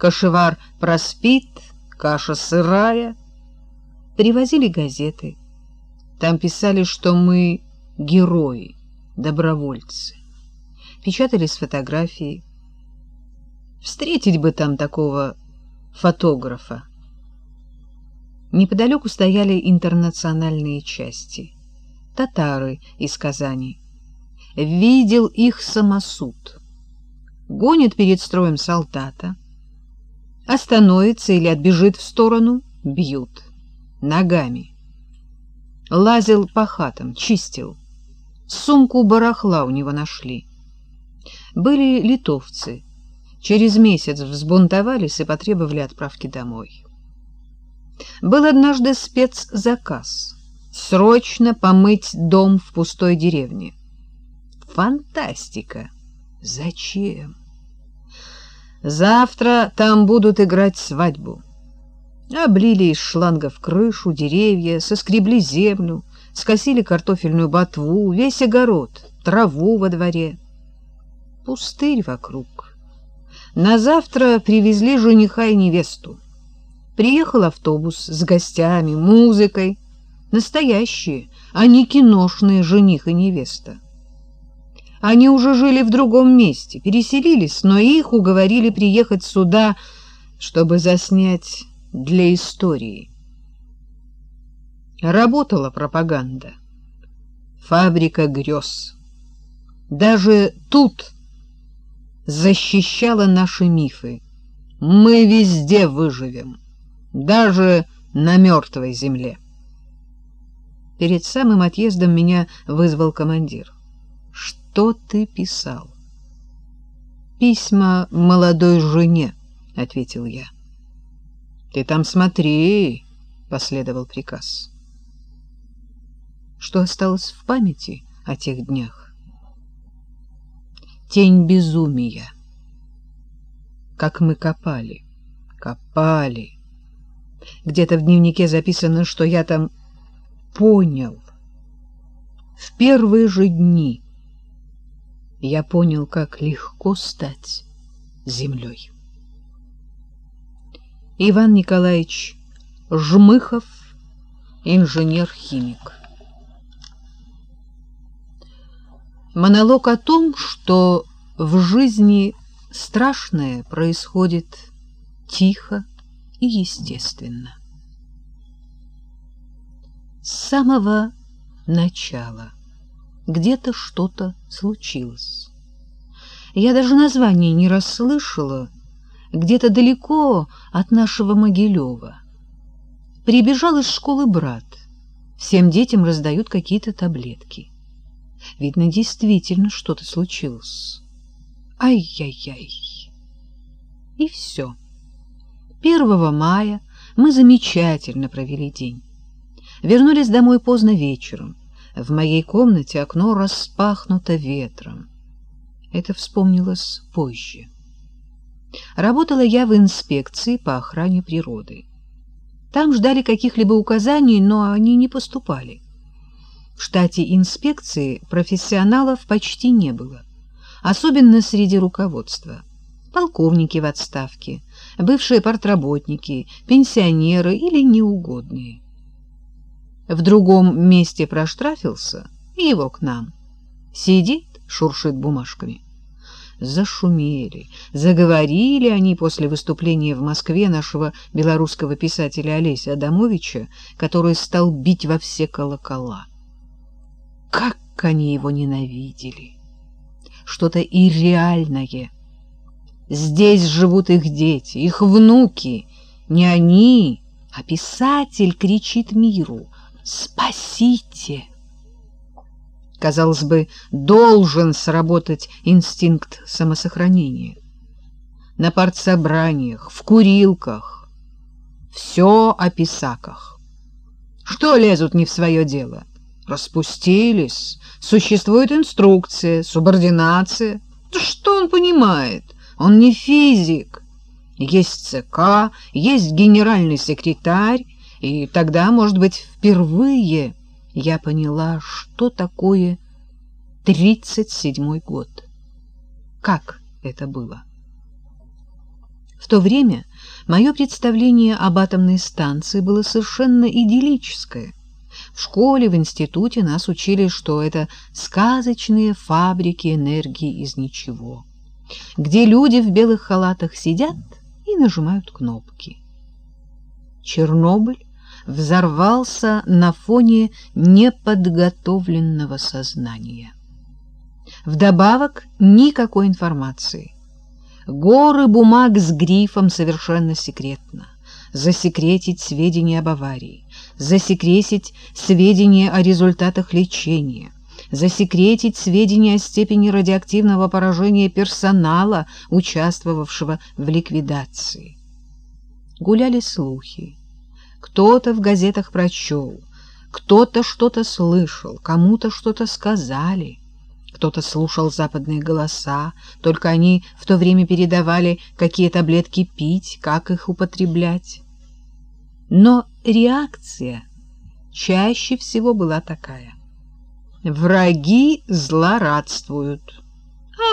Кашевар проспит, каша сырая. Привозили газеты. Там писали, что мы герои, добровольцы. Печатали с фотографией. Встретить бы там такого фотографа. Неподалеку стояли интернациональные части. Татары из Казани. Видел их самосуд. Гонит перед строем солдата. Остановится или отбежит в сторону — бьют. Ногами. Лазил по хатам, чистил. Сумку барахла у него нашли. Были литовцы. Через месяц взбунтовались и потребовали отправки домой. Был однажды спецзаказ — срочно помыть дом в пустой деревне. Фантастика! Зачем? Завтра там будут играть свадьбу. Облили из шлангов крышу, деревья, соскребли землю, скосили картофельную ботву, весь огород, траву во дворе. Пустырь вокруг. На завтра привезли жениха и невесту. Приехал автобус с гостями, музыкой. Настоящие, а не киношные жених и невеста. Они уже жили в другом месте, переселились, но их уговорили приехать сюда, чтобы заснять для истории. Работала пропаганда. Фабрика грез. Даже тут защищала наши мифы. Мы везде выживем даже на мертвой земле. Перед самым отъездом меня вызвал командир. «Что ты писал?» «Письма молодой жене», — ответил я. «Ты там смотри», — последовал приказ. Что осталось в памяти о тех днях? Тень безумия. Как мы копали, копали, где-то в дневнике записано, что я там понял. В первые же дни я понял, как легко стать землей. Иван Николаевич Жмыхов, инженер-химик. Монолог о том, что в жизни страшное происходит тихо, и естественно. С самого начала где-то что-то случилось. Я даже название не расслышала, где-то далеко от нашего Могилева. Прибежал из школы брат. Всем детям раздают какие-то таблетки. Видно, действительно что-то случилось. Ай-яй-яй. И все. 1 мая мы замечательно провели день. Вернулись домой поздно вечером. В моей комнате окно распахнуто ветром. Это вспомнилось позже. Работала я в инспекции по охране природы. Там ждали каких-либо указаний, но они не поступали. В штате инспекции профессионалов почти не было, особенно среди руководства. Полковники в отставке, бывшие портработники, пенсионеры или неугодные. В другом месте проштрафился, и его к нам. Сидит, шуршит бумажками. Зашумели, заговорили они после выступления в Москве нашего белорусского писателя Олеся Адамовича, который стал бить во все колокола. Как они его ненавидели! Что-то ирреальное — Здесь живут их дети, их внуки. Не они, а писатель кричит миру «Спасите!». Казалось бы, должен сработать инстинкт самосохранения. На партсобраниях, в курилках. Все о писаках. Что лезут не в свое дело? Распустились. Существует инструкция, субординация. Что он понимает? Он не физик. Есть ЦК, есть генеральный секретарь, и тогда, может быть, впервые я поняла, что такое тридцать седьмой год. Как это было? В то время мое представление об атомной станции было совершенно идиллическое. В школе, в институте нас учили, что это сказочные фабрики энергии из ничего, где люди в белых халатах сидят и нажимают кнопки. Чернобыль взорвался на фоне неподготовленного сознания. Вдобавок никакой информации. Горы бумаг с грифом совершенно секретно. Засекретить сведения об аварии, засекретить сведения о результатах лечения, засекретить сведения о степени радиоактивного поражения персонала, участвовавшего в ликвидации. Гуляли слухи. Кто-то в газетах прочел, кто-то что-то слышал, кому-то что-то сказали. Кто-то слушал западные голоса, только они в то время передавали, какие таблетки пить, как их употреблять. Но реакция чаще всего была такая. Враги злорадствуют,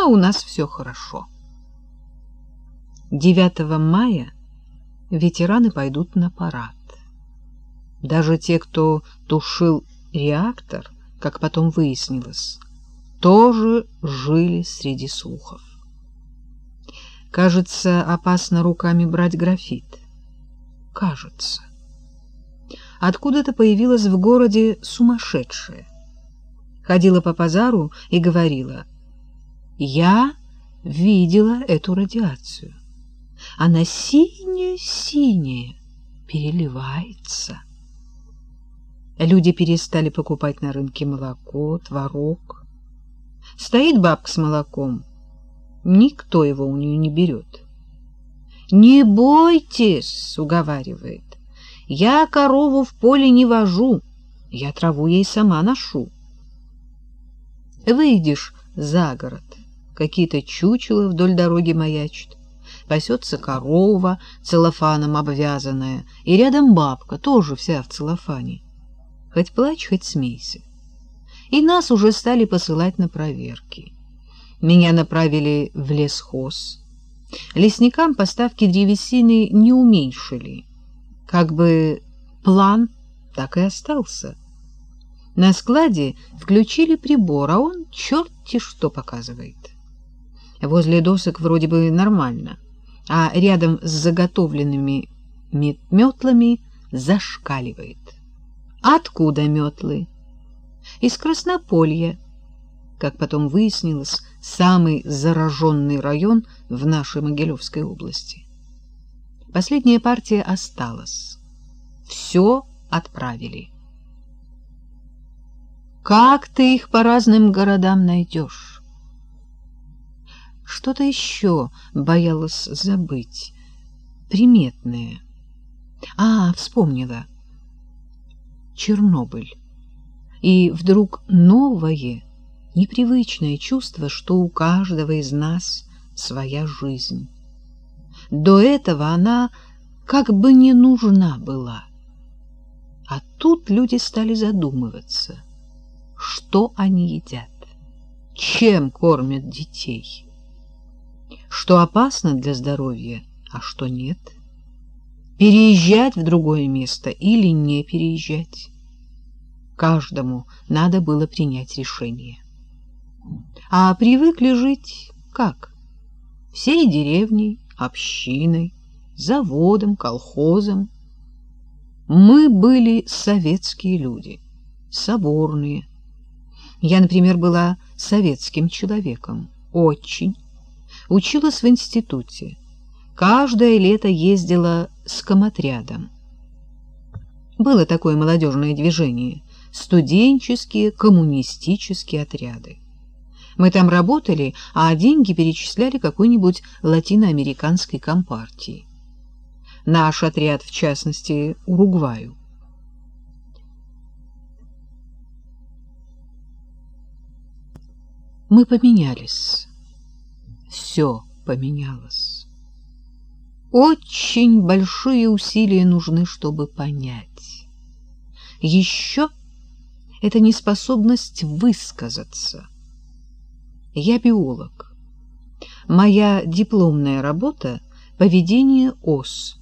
а у нас все хорошо. 9 мая ветераны пойдут на парад. Даже те, кто тушил реактор, как потом выяснилось, тоже жили среди слухов. Кажется, опасно руками брать графит. Кажется. Откуда-то появилась в городе сумасшедшая. Ходила по базару и говорила, «Я видела эту радиацию. Она синяя-синяя, переливается». Люди перестали покупать на рынке молоко, творог. Стоит бабка с молоком, никто его у нее не берет. «Не бойтесь», — уговаривает, — «я корову в поле не вожу, я траву ей сама ношу». Выйдешь за город, какие-то чучела вдоль дороги маячат, пасется корова, целлофаном обвязанная, и рядом бабка, тоже вся в целлофане. Хоть плачь, хоть смейся и нас уже стали посылать на проверки. Меня направили в лесхоз. Лесникам поставки древесины не уменьшили. Как бы план так и остался. На складе включили прибор, а он черти что показывает. Возле досок вроде бы нормально, а рядом с заготовленными метлами зашкаливает. Откуда метлы? из Краснополья, как потом выяснилось, самый зараженный район в нашей Могилевской области. Последняя партия осталась. Все отправили. Как ты их по разным городам найдешь? Что-то еще боялась забыть. Приметное. А, вспомнила. Чернобыль и вдруг новое, непривычное чувство, что у каждого из нас своя жизнь. До этого она как бы не нужна была. А тут люди стали задумываться, что они едят, чем кормят детей, что опасно для здоровья, а что нет, переезжать в другое место или не переезжать каждому надо было принять решение. А привыкли жить как? Всей деревней, общиной, заводом, колхозом. Мы были советские люди, соборные. Я, например, была советским человеком, очень. Училась в институте. Каждое лето ездила с комотрядом. Было такое молодежное движение — студенческие коммунистические отряды. Мы там работали, а деньги перечисляли какой-нибудь латиноамериканской компартии. Наш отряд, в частности, Уругваю. Мы поменялись. Все поменялось. Очень большие усилия нужны, чтобы понять. Еще это неспособность высказаться. Я биолог. Моя дипломная работа Поведение ос.